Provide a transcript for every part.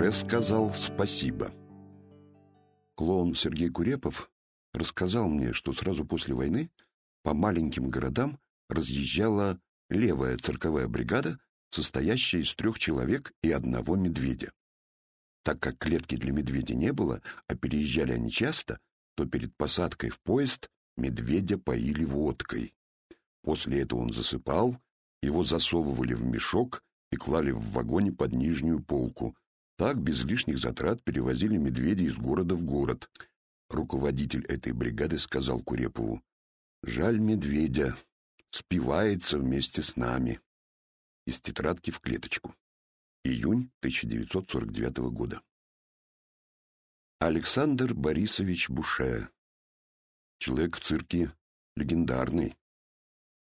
Буше сказал спасибо. Клоун Сергей Курепов рассказал мне, что сразу после войны по маленьким городам разъезжала левая цирковая бригада, состоящая из трех человек и одного медведя. Так как клетки для медведя не было, а переезжали они часто, то перед посадкой в поезд медведя поили водкой. После этого он засыпал, его засовывали в мешок и клали в вагоне под нижнюю полку. Так без лишних затрат перевозили медведя из города в город. Руководитель этой бригады сказал Курепову, «Жаль медведя, спивается вместе с нами». Из тетрадки в клеточку. Июнь 1949 года. Александр Борисович Буше. Человек в цирке легендарный.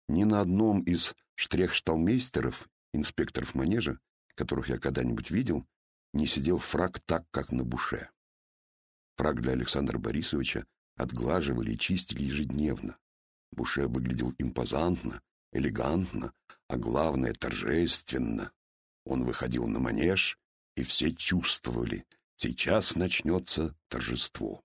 Ни на одном из штрехшталмейстеров, инспекторов манежа, которых я когда-нибудь видел, не сидел фраг так, как на Буше. Фраг для Александра Борисовича отглаживали и чистили ежедневно. Буше выглядел импозантно, элегантно, а главное — торжественно. Он выходил на манеж, и все чувствовали — сейчас начнется торжество.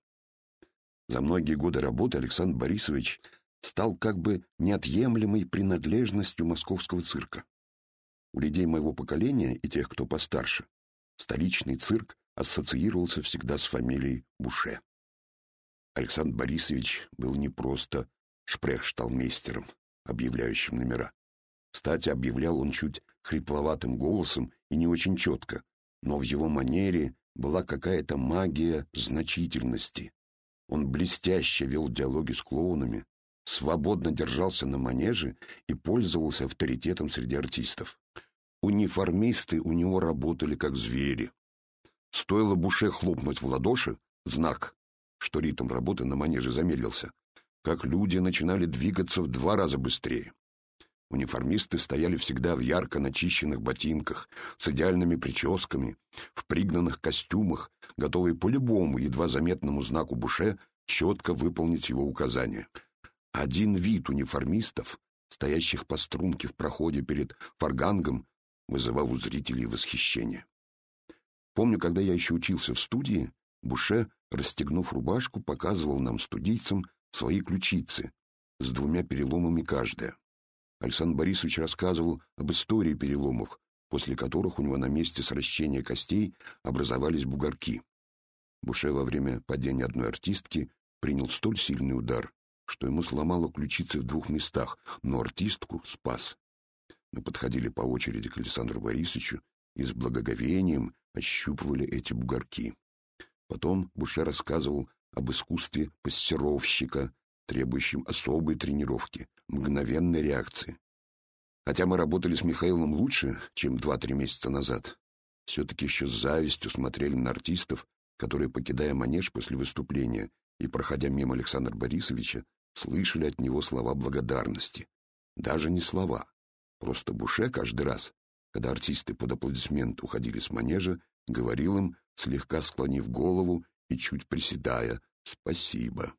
За многие годы работы Александр Борисович стал как бы неотъемлемой принадлежностью московского цирка. У людей моего поколения и тех, кто постарше, столичный цирк ассоциировался всегда с фамилией Буше. Александр Борисович был не просто шпрехшталмейстером, объявляющим номера. Кстати, объявлял он чуть хрипловатым голосом и не очень четко, но в его манере была какая-то магия значительности. Он блестяще вел диалоги с клоунами, свободно держался на манеже и пользовался авторитетом среди артистов. Униформисты у него работали как звери. Стоило Буше хлопнуть в ладоши, знак, что ритм работы на манеже замедлился, как люди начинали двигаться в два раза быстрее. Униформисты стояли всегда в ярко начищенных ботинках, с идеальными прическами, в пригнанных костюмах, готовые по любому едва заметному знаку Буше четко выполнить его указания. Один вид униформистов, стоящих по струнке в проходе перед фаргангом, вызывал у зрителей восхищение. Помню, когда я еще учился в студии, Буше, расстегнув рубашку, показывал нам, студийцам, свои ключицы с двумя переломами каждая. Александр Борисович рассказывал об истории переломов, после которых у него на месте сращения костей образовались бугорки. Буше во время падения одной артистки принял столь сильный удар, что ему сломало ключицы в двух местах, но артистку спас. Мы подходили по очереди к Александру Борисовичу и с благоговением ощупывали эти бугорки. Потом Буше рассказывал об искусстве пассировщика, требующем особой тренировки, мгновенной реакции. Хотя мы работали с Михаилом лучше, чем два-три месяца назад, все-таки еще с завистью смотрели на артистов, которые, покидая манеж после выступления и проходя мимо Александра Борисовича, слышали от него слова благодарности. Даже не слова. Просто Буше каждый раз, когда артисты под аплодисмент уходили с манежа, говорил им, слегка склонив голову и чуть приседая, «Спасибо».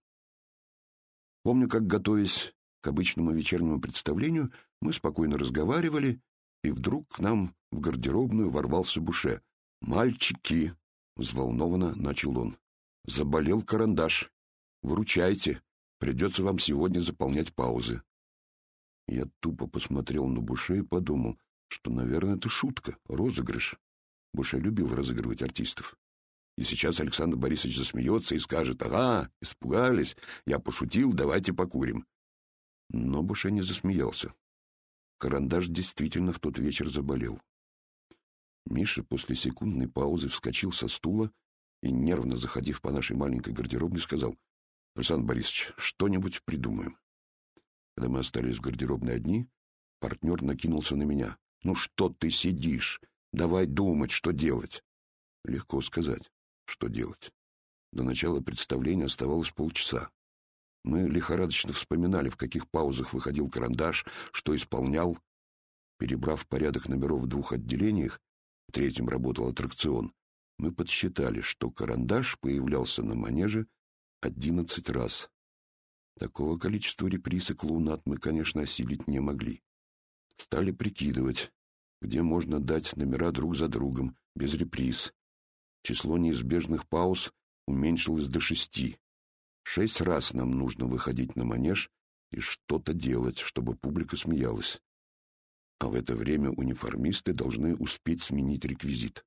Помню, как, готовясь к обычному вечернему представлению, мы спокойно разговаривали, и вдруг к нам в гардеробную ворвался Буше. «Мальчики!» — взволнованно начал он. «Заболел карандаш. Выручайте. Придется вам сегодня заполнять паузы». Я тупо посмотрел на Буше и подумал, что, наверное, это шутка, розыгрыш. Буше любил разыгрывать артистов. И сейчас Александр Борисович засмеется и скажет, «Ага, испугались, я пошутил, давайте покурим». Но Буше не засмеялся. Карандаш действительно в тот вечер заболел. Миша после секундной паузы вскочил со стула и, нервно заходив по нашей маленькой гардеробной, сказал, «Александр Борисович, что-нибудь придумаем». Когда мы остались в гардеробной одни, партнер накинулся на меня. «Ну что ты сидишь? Давай думать, что делать». Легко сказать, что делать. До начала представления оставалось полчаса. Мы лихорадочно вспоминали, в каких паузах выходил карандаш, что исполнял. Перебрав порядок номеров в двух отделениях, в третьем работал аттракцион, мы подсчитали, что карандаш появлялся на манеже одиннадцать раз. Такого количества реприз и мы, конечно, осилить не могли. Стали прикидывать, где можно дать номера друг за другом, без реприз. число неизбежных пауз уменьшилось до шести. Шесть раз нам нужно выходить на манеж и что-то делать, чтобы публика смеялась. А в это время униформисты должны успеть сменить реквизит.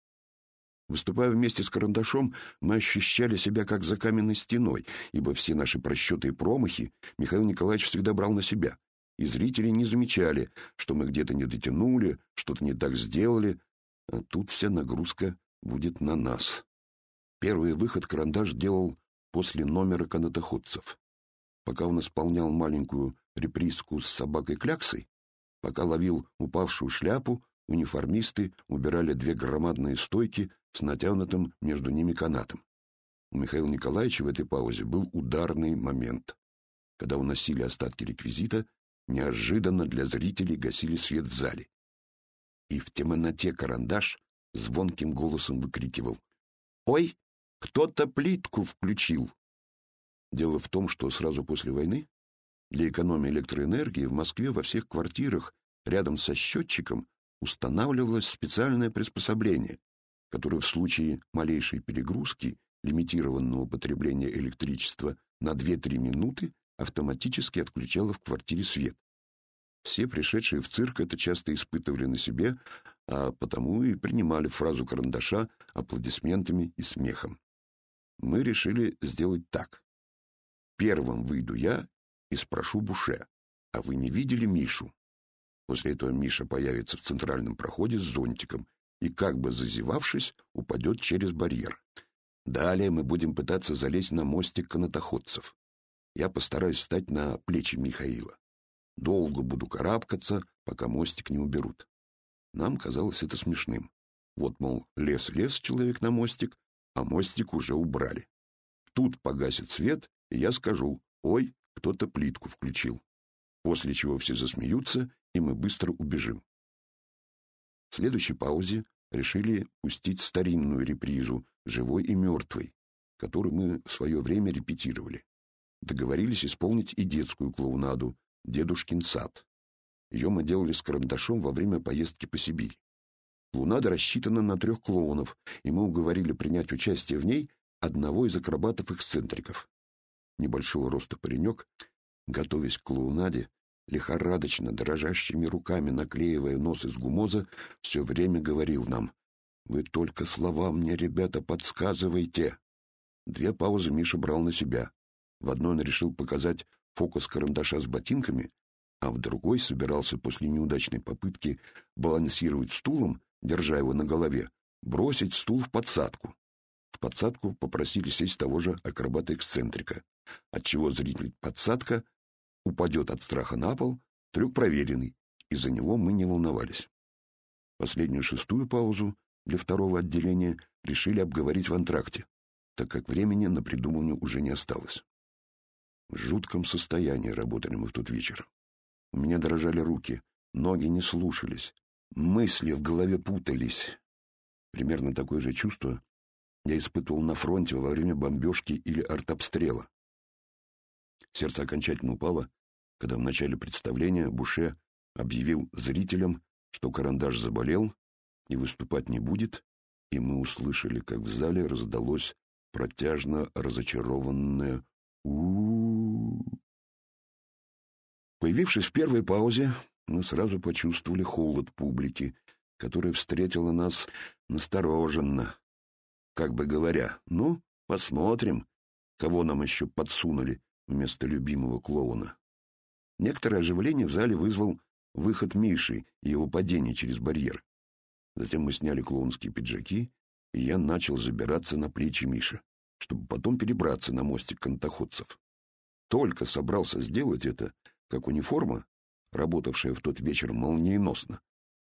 Выступая вместе с карандашом, мы ощущали себя как за каменной стеной, ибо все наши просчеты и промахи Михаил Николаевич всегда брал на себя, и зрители не замечали, что мы где-то не дотянули, что-то не так сделали, а тут вся нагрузка будет на нас. Первый выход карандаш делал после номера канатоходцев. Пока он исполнял маленькую реприску с собакой-кляксой, пока ловил упавшую шляпу, униформисты убирали две громадные стойки с натянутым между ними канатом. У Михаила Николаевича в этой паузе был ударный момент. Когда уносили остатки реквизита, неожиданно для зрителей гасили свет в зале. И в темноте карандаш звонким голосом выкрикивал «Ой, кто-то плитку включил!» Дело в том, что сразу после войны для экономии электроэнергии в Москве во всех квартирах рядом со счетчиком устанавливалось специальное приспособление, которое в случае малейшей перегрузки лимитированного потребления электричества на 2-3 минуты автоматически отключало в квартире свет. Все пришедшие в цирк это часто испытывали на себе, а потому и принимали фразу карандаша аплодисментами и смехом. Мы решили сделать так. Первым выйду я и спрошу Буше, а вы не видели Мишу? После этого Миша появится в центральном проходе с зонтиком и, как бы зазевавшись, упадет через барьер. Далее мы будем пытаться залезть на мостик канатоходцев. Я постараюсь встать на плечи Михаила. Долго буду карабкаться, пока мостик не уберут. Нам казалось это смешным. Вот, мол, лес-лес человек на мостик, а мостик уже убрали. Тут погасит свет, и я скажу, ой, кто-то плитку включил. После чего все засмеются, и мы быстро убежим. В следующей паузе решили пустить старинную репризу «Живой и мертвый», которую мы в свое время репетировали. Договорились исполнить и детскую клоунаду «Дедушкин сад». Ее мы делали с карандашом во время поездки по Сибири. Клоунада рассчитана на трех клоунов, и мы уговорили принять участие в ней одного из акробатов-эксцентриков. Небольшого роста паренек, готовясь к клоунаде, лихорадочно, дрожащими руками наклеивая нос из гумоза, все время говорил нам «Вы только слова мне, ребята, подсказывайте!» Две паузы Миша брал на себя. В одной он решил показать фокус карандаша с ботинками, а в другой собирался после неудачной попытки балансировать стулом, держа его на голове, бросить стул в подсадку. В подсадку попросили сесть того же акробата-эксцентрика, отчего зритель подсадка упадет от страха на пол, трюк проверенный, из-за него мы не волновались. Последнюю шестую паузу для второго отделения решили обговорить в антракте, так как времени на придумывание уже не осталось. В жутком состоянии работали мы в тот вечер. У меня дрожали руки, ноги не слушались, мысли в голове путались. Примерно такое же чувство я испытывал на фронте во время бомбежки или артобстрела. Сердце окончательно упало, когда в начале представления Буше объявил зрителям, что карандаш заболел и выступать не будет, и мы услышали, как в зале раздалось протяжно разочарованное у, -у, -у, Появившись в первой паузе, мы сразу почувствовали холод публики, которая встретила нас настороженно, как бы говоря, ну, посмотрим, кого нам еще подсунули вместо любимого клоуна. Некоторое оживление в зале вызвал выход Миши и его падение через барьер. Затем мы сняли клоунские пиджаки, и я начал забираться на плечи Миши, чтобы потом перебраться на мостик кантоходцев. Только собрался сделать это, как униформа, работавшая в тот вечер молниеносно,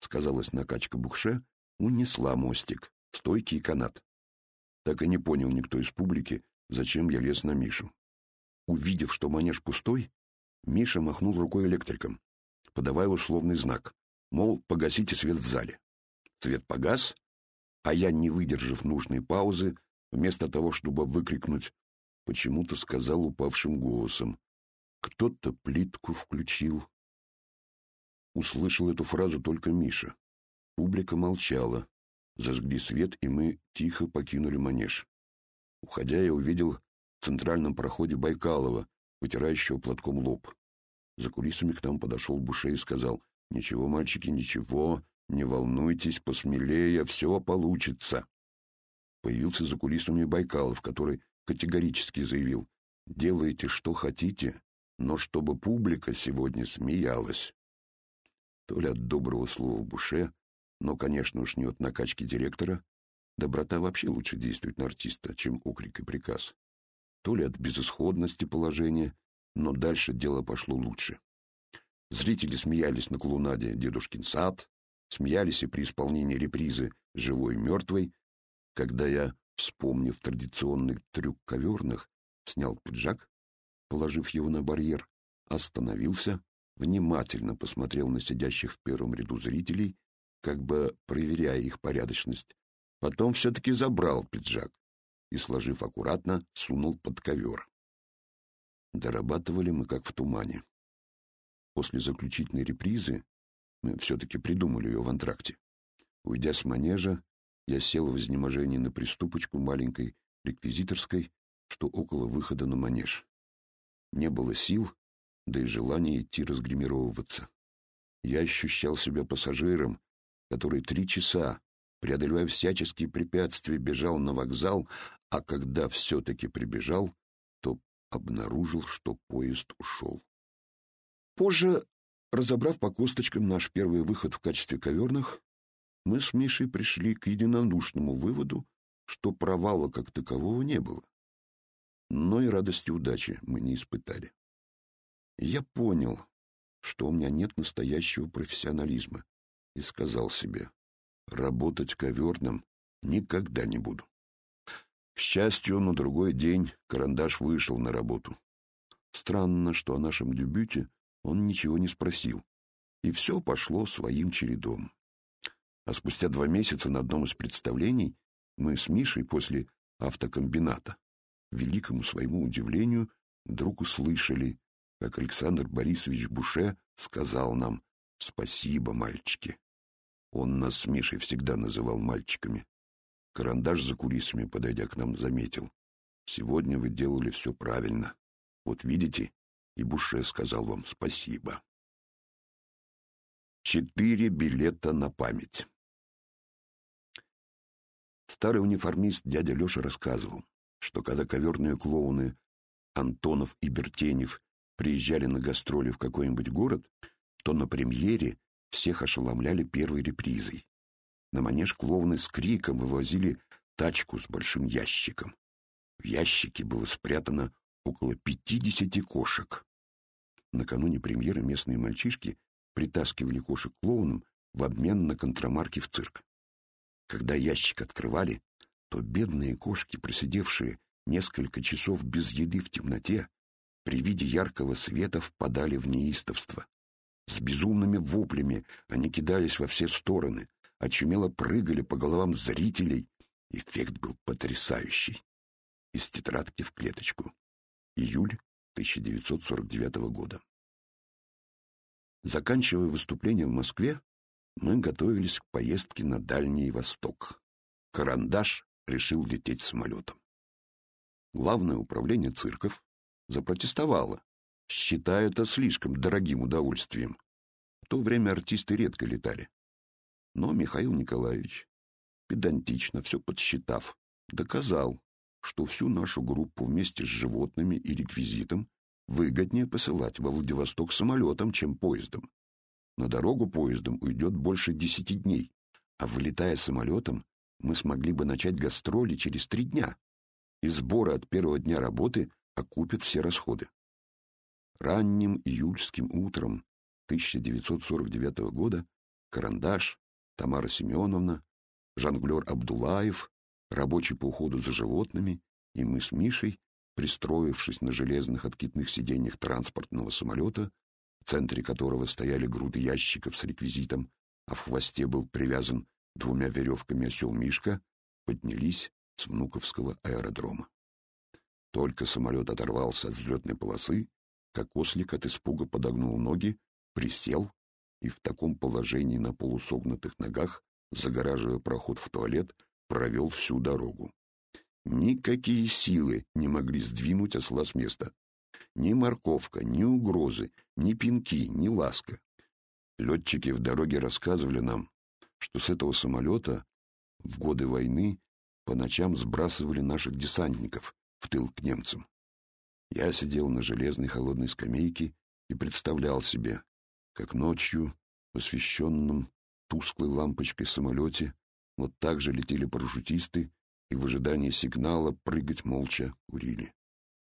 сказалась накачка бухше, унесла мостик, стойкий канат. Так и не понял никто из публики, зачем я лез на Мишу. Увидев, что манеж пустой, Миша махнул рукой электриком, подавая условный знак, мол, погасите свет в зале. Свет погас, а я, не выдержав нужной паузы, вместо того, чтобы выкрикнуть, почему-то сказал упавшим голосом, кто-то плитку включил. Услышал эту фразу только Миша. Публика молчала. зажгли свет, и мы тихо покинули манеж. Уходя, я увидел центральном проходе Байкалова, вытирающего платком лоб. За кулисами к нам подошел Буше и сказал, «Ничего, мальчики, ничего, не волнуйтесь, посмелее, все получится». Появился за кулисами Байкалов, который категорически заявил, «Делайте, что хотите, но чтобы публика сегодня смеялась». То ли от доброго слова Буше, но, конечно уж, не от накачки директора, доброта вообще лучше действует на артиста, чем окрик и приказ. То ли от безысходности положения, но дальше дело пошло лучше. Зрители смеялись на клоунаде «Дедушкин сад», смеялись и при исполнении репризы «Живой и мертвый», когда я, вспомнив традиционный трюк коверных, снял пиджак, положив его на барьер, остановился, внимательно посмотрел на сидящих в первом ряду зрителей, как бы проверяя их порядочность, потом все-таки забрал пиджак и, сложив аккуратно, сунул под ковер. Дорабатывали мы как в тумане. После заключительной репризы мы все-таки придумали ее в антракте. Уйдя с манежа, я сел в изнеможении на приступочку маленькой реквизиторской, что около выхода на манеж. Не было сил, да и желания идти разгримировываться. Я ощущал себя пассажиром, который три часа, преодолевая всяческие препятствия, бежал на вокзал, а когда все-таки прибежал, то обнаружил, что поезд ушел. Позже, разобрав по косточкам наш первый выход в качестве коверных, мы с Мишей пришли к единодушному выводу, что провала как такового не было. Но и радости удачи мы не испытали. Я понял, что у меня нет настоящего профессионализма, и сказал себе, работать коверным никогда не буду. К счастью, на другой день карандаш вышел на работу. Странно, что о нашем дебюте он ничего не спросил, и все пошло своим чередом. А спустя два месяца на одном из представлений мы с Мишей после автокомбината, великому своему удивлению, вдруг услышали, как Александр Борисович Буше сказал нам «Спасибо, мальчики». Он нас с Мишей всегда называл мальчиками. Карандаш за кулисами, подойдя к нам, заметил. «Сегодня вы делали все правильно. Вот видите, и Буше сказал вам спасибо. Четыре билета на память. Старый униформист дядя Леша рассказывал, что когда коверные клоуны Антонов и Бертенев приезжали на гастроли в какой-нибудь город, то на премьере всех ошеломляли первой репризой. На манеж клоуны с криком вывозили тачку с большим ящиком. В ящике было спрятано около пятидесяти кошек. Накануне премьеры местные мальчишки притаскивали кошек клоунам в обмен на контрамарки в цирк. Когда ящик открывали, то бедные кошки, просидевшие несколько часов без еды в темноте, при виде яркого света впадали в неистовство. С безумными воплями они кидались во все стороны, очумело прыгали по головам зрителей. Эффект был потрясающий. Из тетрадки в клеточку. Июль 1949 года. Заканчивая выступление в Москве, мы готовились к поездке на Дальний Восток. Карандаш решил лететь самолетом. Главное управление цирков запротестовало, считая это слишком дорогим удовольствием. В то время артисты редко летали. Но Михаил Николаевич, педантично все подсчитав, доказал, что всю нашу группу вместе с животными и реквизитом выгоднее посылать во Владивосток самолетом, чем поездом. На дорогу поездом уйдет больше десяти дней, а вылетая самолетом, мы смогли бы начать гастроли через три дня, и сборы от первого дня работы окупят все расходы. Ранним июльским утром 1949 года Карандаш, Тамара Семеновна, жонглер Абдулаев рабочий по уходу за животными, и мы с Мишей, пристроившись на железных откидных сиденьях транспортного самолета, в центре которого стояли груды ящиков с реквизитом, а в хвосте был привязан двумя веревками осел Мишка, поднялись с Внуковского аэродрома. Только самолет оторвался от взлетной полосы, как ослик от испуга подогнул ноги, присел и в таком положении на полусогнутых ногах загораживая проход в туалет, провел всю дорогу. Никакие силы не могли сдвинуть осла с места. Ни морковка, ни угрозы, ни пинки, ни ласка. Летчики в дороге рассказывали нам, что с этого самолета в годы войны по ночам сбрасывали наших десантников в тыл к немцам. Я сидел на железной холодной скамейке и представлял себе, как ночью в освещенном тусклой лампочкой самолете вот так же летели парашютисты и в ожидании сигнала прыгать молча курили.